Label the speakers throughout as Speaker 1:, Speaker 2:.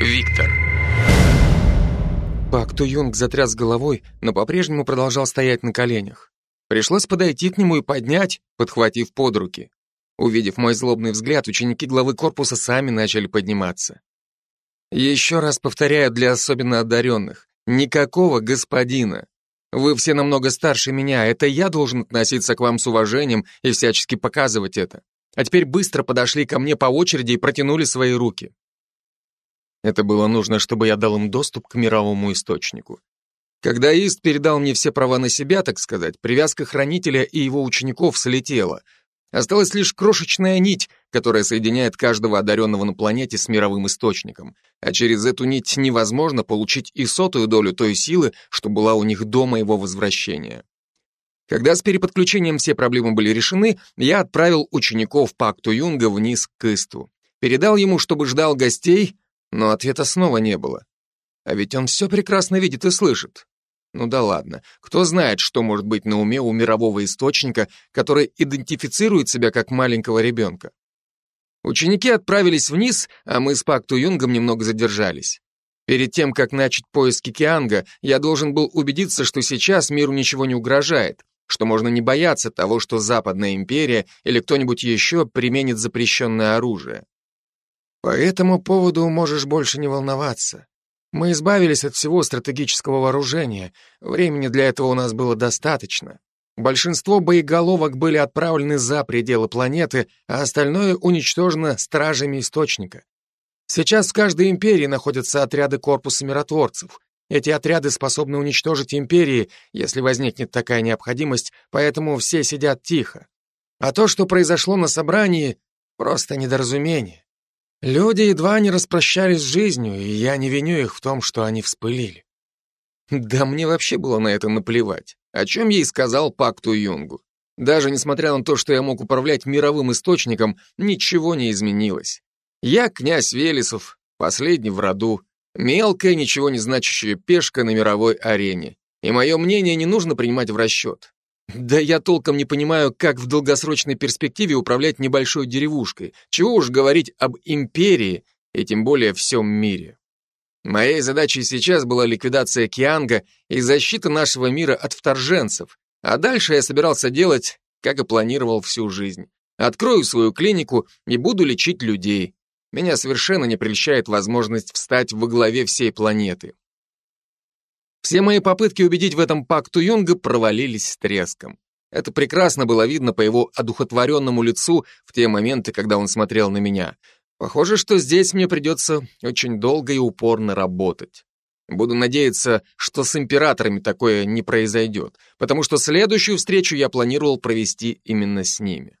Speaker 1: Виктор.
Speaker 2: Пак Ту Юнг затряс головой, но по-прежнему продолжал стоять на коленях. Пришлось подойти к нему и поднять, подхватив под руки. Увидев мой злобный взгляд, ученики главы корпуса сами начали подниматься. Еще раз повторяю для особенно одаренных. Никакого господина. Вы все намного старше меня, это я должен относиться к вам с уважением и всячески показывать это. А теперь быстро подошли ко мне по очереди и протянули свои руки. Это было нужно, чтобы я дал им доступ к мировому источнику. Когда Ист передал мне все права на себя, так сказать, привязка хранителя и его учеников слетела. Осталась лишь крошечная нить, которая соединяет каждого одаренного на планете с мировым источником. А через эту нить невозможно получить и сотую долю той силы, что была у них до моего возвращения. Когда с переподключением все проблемы были решены, я отправил учеников Пакту Юнга вниз к Исту. Передал ему, чтобы ждал гостей, но ответа снова не было. А ведь он все прекрасно видит и слышит. Ну да ладно, кто знает, что может быть на уме у мирового источника, который идентифицирует себя как маленького ребенка. Ученики отправились вниз, а мы с Пакту Юнгом немного задержались. Перед тем, как начать поиски Кианга, я должен был убедиться, что сейчас миру ничего не угрожает, что можно не бояться того, что Западная империя или кто-нибудь еще применит запрещенное оружие. По этому поводу можешь больше не волноваться. Мы избавились от всего стратегического вооружения. Времени для этого у нас было достаточно. Большинство боеголовок были отправлены за пределы планеты, а остальное уничтожено стражами источника. Сейчас в каждой империи находятся отряды корпуса миротворцев. Эти отряды способны уничтожить империи, если возникнет такая необходимость, поэтому все сидят тихо. А то, что произошло на собрании, просто недоразумение. Люди едва не распрощались с жизнью, и я не виню их в том, что они вспылили. Да мне вообще было на это наплевать, о чем я и сказал Пакту Юнгу. Даже несмотря на то, что я мог управлять мировым источником, ничего не изменилось. Я князь Велесов, последний в роду, мелкая, ничего не значащая пешка на мировой арене. И мое мнение не нужно принимать в расчет. Да я толком не понимаю, как в долгосрочной перспективе управлять небольшой деревушкой. Чего уж говорить об империи, и тем более всем мире. Моей задачей сейчас была ликвидация Кианга и защита нашего мира от вторженцев, а дальше я собирался делать, как и планировал всю жизнь. Открою свою клинику и буду лечить людей. Меня совершенно не прельщает возможность встать во главе всей планеты. Все мои попытки убедить в этом пакту Юнга провалились с треском. Это прекрасно было видно по его одухотворенному лицу в те моменты, когда он смотрел на меня. Похоже, что здесь мне придется очень долго и упорно работать. Буду надеяться, что с императорами такое не произойдет, потому что следующую встречу я планировал провести именно с ними.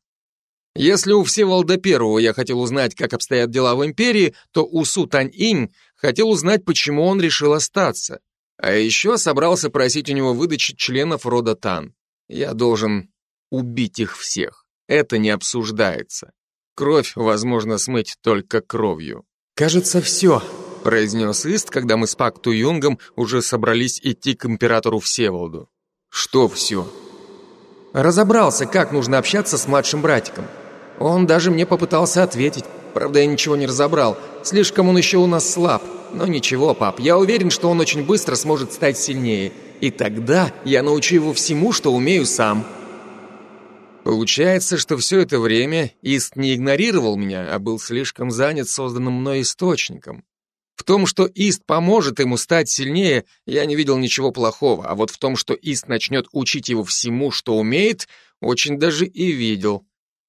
Speaker 2: Если у Всеволода Первого я хотел узнать, как обстоят дела в империи, то у Су Тань-Инь хотел узнать, почему он решил остаться. А еще собрался просить у него выдачи членов рода Тан. Я должен убить их всех. Это не обсуждается. Кровь возможно смыть только кровью. «Кажется, все», — произнес Ист, когда мы с Пак Юнгом уже собрались идти к императору Всеволоду. «Что все?» Разобрался, как нужно общаться с младшим братиком. Он даже мне попытался ответить. Правда, я ничего не разобрал. Слишком он еще у нас слаб. Но ничего, пап, я уверен, что он очень быстро сможет стать сильнее. И тогда я научу его всему, что умею сам. Получается, что все это время Ист не игнорировал меня, а был слишком занят созданным мной источником. В том, что Ист поможет ему стать сильнее, я не видел ничего плохого, а вот в том, что Ист начнет учить его всему, что умеет, очень даже и видел.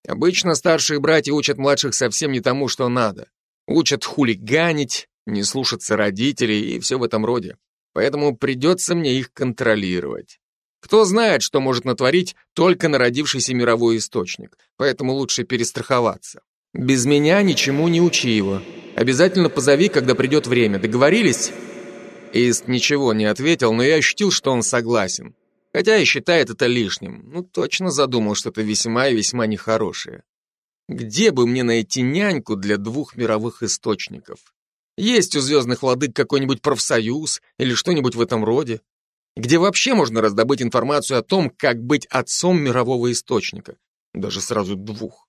Speaker 2: Обычно старшие братья учат младших совсем не тому, что надо. Учат хулиганить, не слушаться родителей и все в этом роде. Поэтому придется мне их контролировать. Кто знает, что может натворить только народившийся мировой источник, поэтому лучше перестраховаться. Без меня ничему не учи его. Обязательно позови, когда придет время. Договорились? Ист ничего не ответил, но я ощутил, что он согласен. Хотя и считает это лишним. Ну, точно задумал что-то весьма и весьма нехорошее. Где бы мне найти няньку для двух мировых источников? Есть у звездных владык какой-нибудь профсоюз или что-нибудь в этом роде? Где вообще можно раздобыть информацию о том, как быть отцом мирового источника? Даже сразу двух.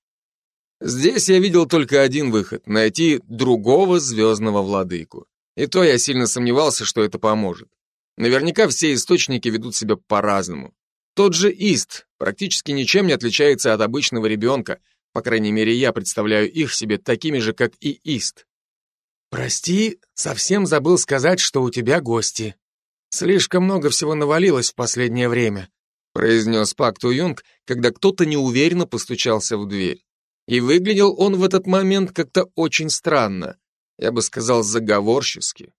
Speaker 2: Здесь я видел только один выход — найти другого звездного владыку. И то я сильно сомневался, что это поможет. Наверняка все источники ведут себя по-разному. Тот же Ист практически ничем не отличается от обычного ребенка, по крайней мере, я представляю их себе такими же, как и Ист. «Прости, совсем забыл сказать, что у тебя гости. Слишком много всего навалилось в последнее время», произнес Пак Ту Юнг, когда кто-то неуверенно постучался в дверь. И выглядел он в этот момент как-то очень странно, я бы сказал, заговорчески.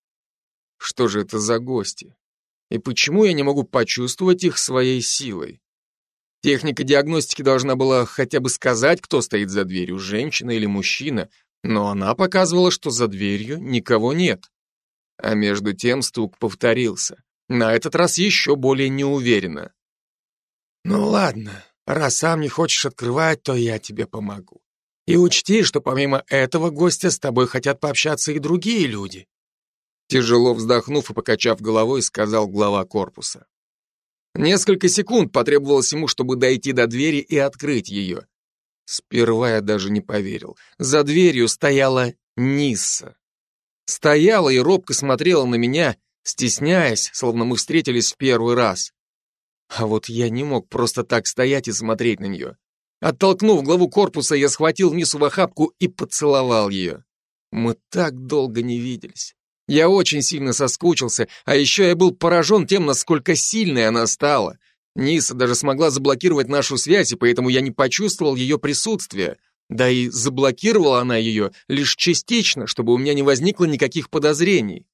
Speaker 2: Что же это за гости? И почему я не могу почувствовать их своей силой? Техника диагностики должна была хотя бы сказать, кто стоит за дверью, женщина или мужчина, но она показывала, что за дверью никого нет. А между тем стук повторился. На этот раз еще более неуверенно. «Ну ладно, раз сам не хочешь открывать, то я тебе помогу. И учти, что помимо этого гостя с тобой хотят пообщаться и другие люди». Тяжело вздохнув и покачав головой, сказал глава корпуса. Несколько секунд потребовалось ему, чтобы дойти до двери и открыть ее. Сперва я даже не поверил. За дверью стояла Нисса. Стояла и робко смотрела на меня, стесняясь, словно мы встретились в первый раз. А вот я не мог просто так стоять и смотреть на нее. Оттолкнув главу корпуса, я схватил Нису в охапку и поцеловал ее. Мы так долго не виделись. Я очень сильно соскучился, а еще я был поражен тем, насколько сильной она стала — Ниса даже смогла заблокировать нашу связь, и поэтому я не почувствовал ее присутствия. Да и заблокировала она ее лишь частично, чтобы у меня не возникло никаких подозрений.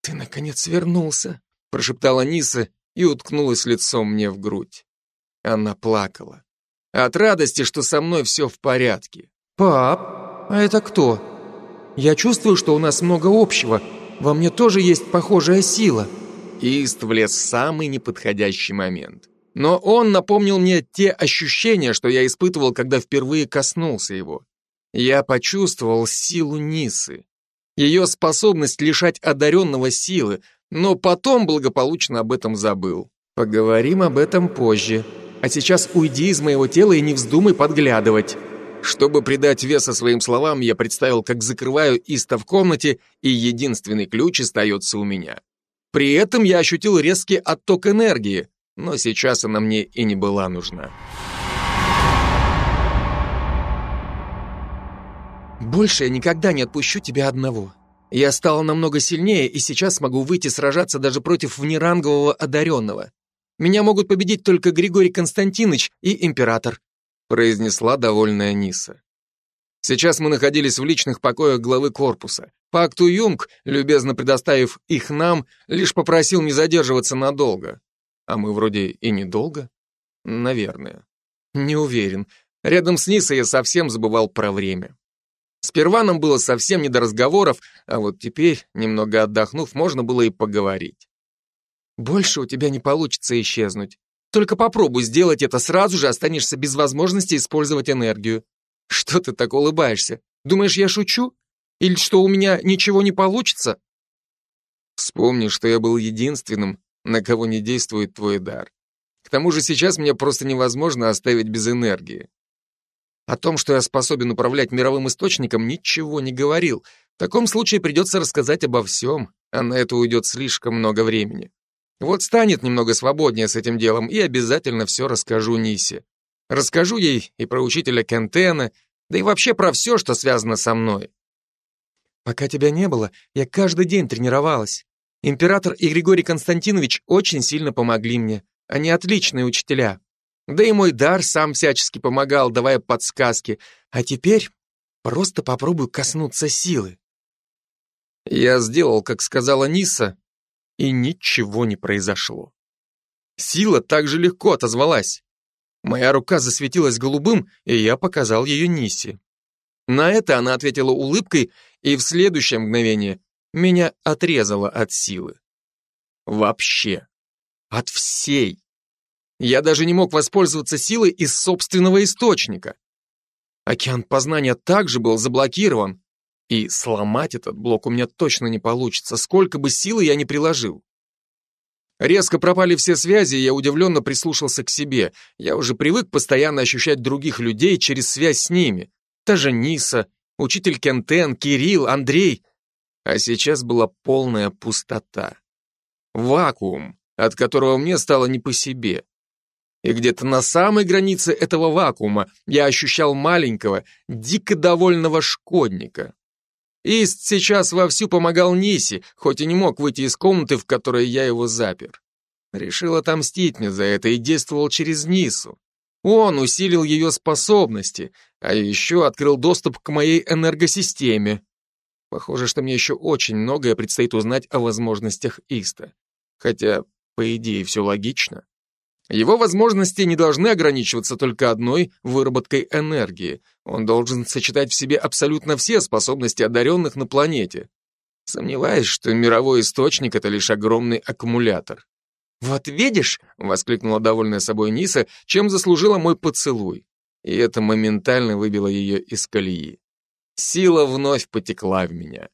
Speaker 2: «Ты, наконец, вернулся», — прошептала Ниса и уткнулась лицом мне в грудь. Она плакала. От радости, что со мной все в порядке. «Пап, а это кто? Я чувствую, что у нас много общего. Во мне тоже есть похожая сила». Ист влез в самый неподходящий момент. Но он напомнил мне те ощущения, что я испытывал, когда впервые коснулся его. Я почувствовал силу Нисы, ее способность лишать одаренного силы, но потом благополучно об этом забыл. Поговорим об этом позже. А сейчас уйди из моего тела и не вздумай подглядывать. Чтобы придать веса своим словам, я представил, как закрываю Иста в комнате, и единственный ключ остается у меня. При этом я ощутил резкий отток энергии, но сейчас она мне и не была нужна. Больше я никогда не отпущу тебя одного. Я стал намного сильнее и сейчас смогу выйти сражаться даже против внерангового одаренного. Меня могут победить только Григорий Константинович и император, произнесла довольная Ниса. Сейчас мы находились в личных покоях главы корпуса. Пакту Юнг, любезно предоставив их нам, лишь попросил не задерживаться надолго. А мы вроде и недолго. Наверное. Не уверен. Рядом с Нисой я совсем забывал про время. Сперва нам было совсем не до разговоров, а вот теперь, немного отдохнув, можно было и поговорить. Больше у тебя не получится исчезнуть. Только попробуй сделать это сразу же, останешься без возможности использовать энергию. Что ты так улыбаешься? Думаешь, я шучу? Или что у меня ничего не получится? Вспомни, что я был единственным, на кого не действует твой дар. К тому же сейчас мне просто невозможно оставить без энергии. О том, что я способен управлять мировым источником, ничего не говорил. В таком случае придется рассказать обо всем, а на это уйдет слишком много времени. Вот станет немного свободнее с этим делом, и обязательно все расскажу Нисе. Расскажу ей и про учителя Кентена, да и вообще про все, что связано со мной. Пока тебя не было, я каждый день тренировалась. Император и Григорий Константинович очень сильно помогли мне. Они отличные учителя. Да и мой дар сам всячески помогал, давая подсказки. А теперь просто попробуй коснуться силы. Я сделал, как сказала Ниса, и ничего не произошло. Сила так же легко отозвалась. Моя рука засветилась голубым, и я показал ее Нисе. На это она ответила улыбкой, и в следующее мгновение меня отрезало от силы. Вообще. От всей. Я даже не мог воспользоваться силой из собственного источника. Океан познания также был заблокирован, и сломать этот блок у меня точно не получится, сколько бы силы я ни приложил. Резко пропали все связи, и я удивленно прислушался к себе. Я уже привык постоянно ощущать других людей через связь с ними. Та же Ниса, учитель Кентен, Кирилл, Андрей. а сейчас была полная пустота. Вакуум, от которого мне стало не по себе. И где-то на самой границе этого вакуума я ощущал маленького, дико довольного шкодника. Ист сейчас вовсю помогал Ниси, хоть и не мог выйти из комнаты, в которой я его запер. Решил отомстить мне за это и действовал через Нису. Он усилил ее способности, а еще открыл доступ к моей энергосистеме. Похоже, что мне еще очень многое предстоит узнать о возможностях Иста. Хотя, по идее, все логично. Его возможности не должны ограничиваться только одной выработкой энергии. Он должен сочетать в себе абсолютно все способности одаренных на планете. Сомневаюсь, что мировой источник — это лишь огромный аккумулятор. «Вот видишь!» — воскликнула довольная собой Ниса, чем заслужила мой поцелуй. И это моментально выбило ее из колеи. Сила вновь потекла в меня.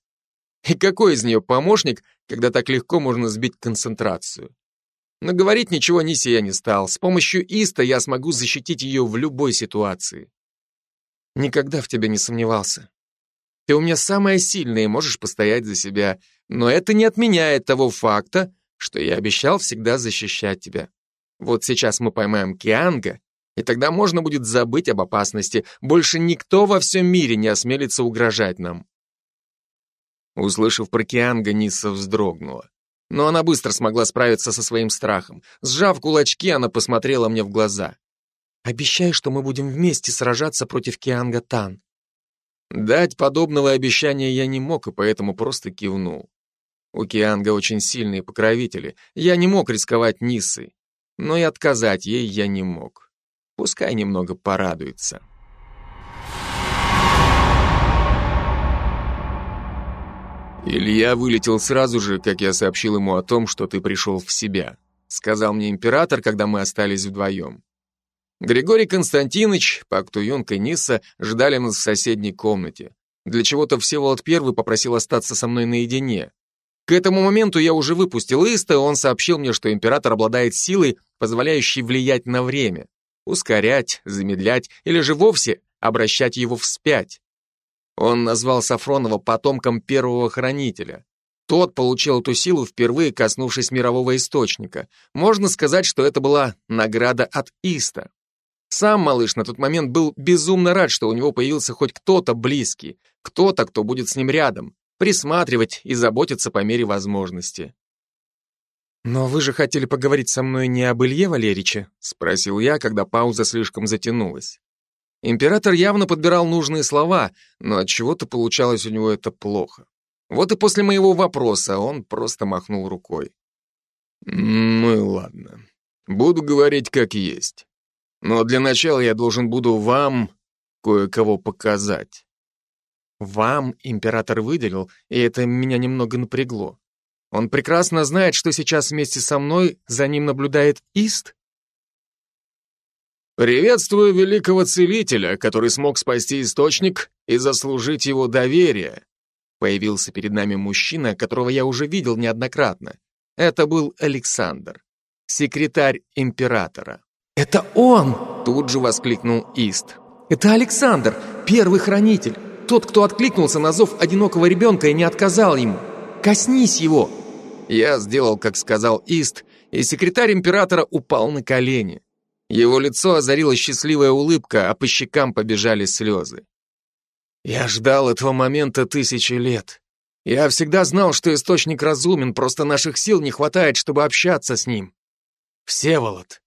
Speaker 2: И какой из нее помощник, когда так легко можно сбить концентрацию? Но говорить ничего Нисе я не стал. С помощью Иста я смогу защитить ее в любой ситуации. Никогда в тебя не сомневался. Ты у меня самая сильная и можешь постоять за себя. Но это не отменяет того факта, что я обещал всегда защищать тебя. Вот сейчас мы поймаем Кианга, и тогда можно будет забыть об опасности. Больше никто во всем мире не осмелится угрожать нам. Услышав про Кианга, Ниса вздрогнула. Но она быстро смогла справиться со своим страхом. Сжав кулачки, она посмотрела мне в глаза. «Обещай, что мы будем вместе сражаться против Кианга Тан». Дать подобного обещания я не мог, и поэтому просто кивнул. У Кианга очень сильные покровители. Я не мог рисковать Ниссой. Но и отказать ей я не мог. Пускай немного порадуется. «Илья вылетел сразу же, как я сообщил ему о том, что ты пришел в себя», сказал мне император, когда мы остались вдвоем. Григорий Константинович, Пак Туюнг и Ниса ждали нас в соседней комнате. Для чего-то Всеволод Первый попросил остаться со мной наедине. К этому моменту я уже выпустил Иста, и он сообщил мне, что император обладает силой, позволяющей влиять на время, ускорять, замедлять или же вовсе обращать его вспять. Он назвал Сафронова потомком первого хранителя. Тот получил эту силу, впервые коснувшись мирового источника. Можно сказать, что это была награда от Иста. Сам малыш на тот момент был безумно рад, что у него появился хоть кто-то близкий, кто-то, кто будет с ним рядом, присматривать и заботиться по мере возможности. «Но вы же хотели поговорить со мной не об Илье Валериче?» — спросил я, когда пауза слишком затянулась. Император явно подбирал нужные слова, но от чего-то получалось у него это плохо. Вот и после моего вопроса он просто махнул рукой. Ну и ладно. Буду говорить как есть. Но для начала я должен буду вам кое-кого показать. Вам император выделил, и это меня немного напрягло. Он прекрасно знает, что сейчас вместе со мной за ним наблюдает Ист? «Приветствую великого целителя, который смог спасти источник и заслужить его доверие», появился перед нами мужчина, которого я уже видел неоднократно. Это был Александр, секретарь императора. «Это он!» — тут же воскликнул Ист. «Это Александр, первый хранитель, тот, кто откликнулся на зов одинокого ребенка и не отказал ему. Коснись его!» Я сделал, как сказал Ист, и секретарь императора упал на колени. Его лицо озарила счастливая улыбка, а по щекам побежали слезы. Я ждал этого момента тысячи лет. Я всегда знал, что источник разумен, просто наших сил не хватает, чтобы общаться с ним. Всеволод,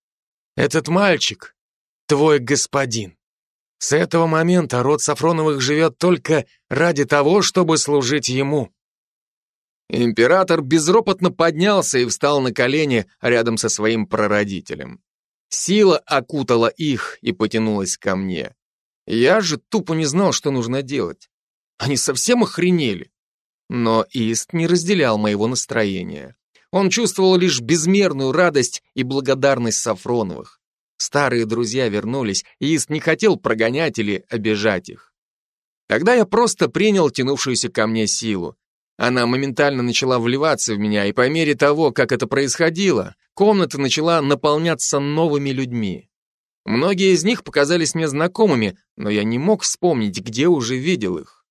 Speaker 2: этот мальчик — твой господин. С этого момента род Сафроновых живет только ради того, чтобы служить ему. Император безропотно поднялся и встал на колени рядом со своим прародителем. Сила окутала их и потянулась ко мне. Я же тупо не знал, что нужно делать. Они совсем охренели. Но Ист не разделял моего настроения. Он чувствовал лишь безмерную радость и благодарность Сафроновых. Старые друзья вернулись, и Ист не хотел прогонять или обижать их. Тогда я просто принял тянувшуюся ко мне силу. Она моментально начала вливаться в меня, и по мере того, как это происходило, комната начала наполняться новыми людьми. Многие из них показались мне знакомыми, но я не мог вспомнить, где уже видел их.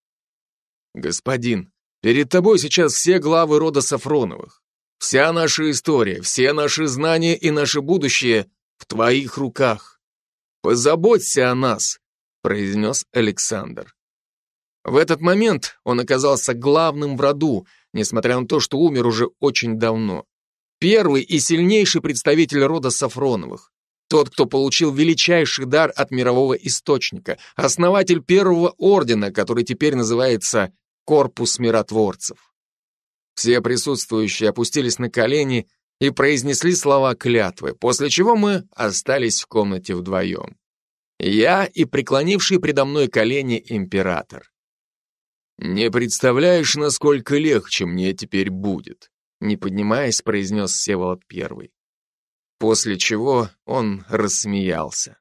Speaker 2: «Господин, Перед тобой сейчас все главы рода Сафроновых. Вся наша история, все наши знания и наше будущее в твоих руках. Позаботься о нас, произнес Александр. В этот момент он оказался главным в роду, несмотря на то, что умер уже очень давно. Первый и сильнейший представитель рода Сафроновых. Тот, кто получил величайший дар от мирового источника, основатель первого ордена, который теперь называется Корпус Миротворцев. Все присутствующие опустились на колени и произнесли слова клятвы, после чего мы остались в комнате вдвоем. Я и преклонивший предо мной колени император. «Не представляешь, насколько легче мне теперь будет», не поднимаясь, произнес Севолод Первый. После чего он рассмеялся.